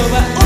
小吧。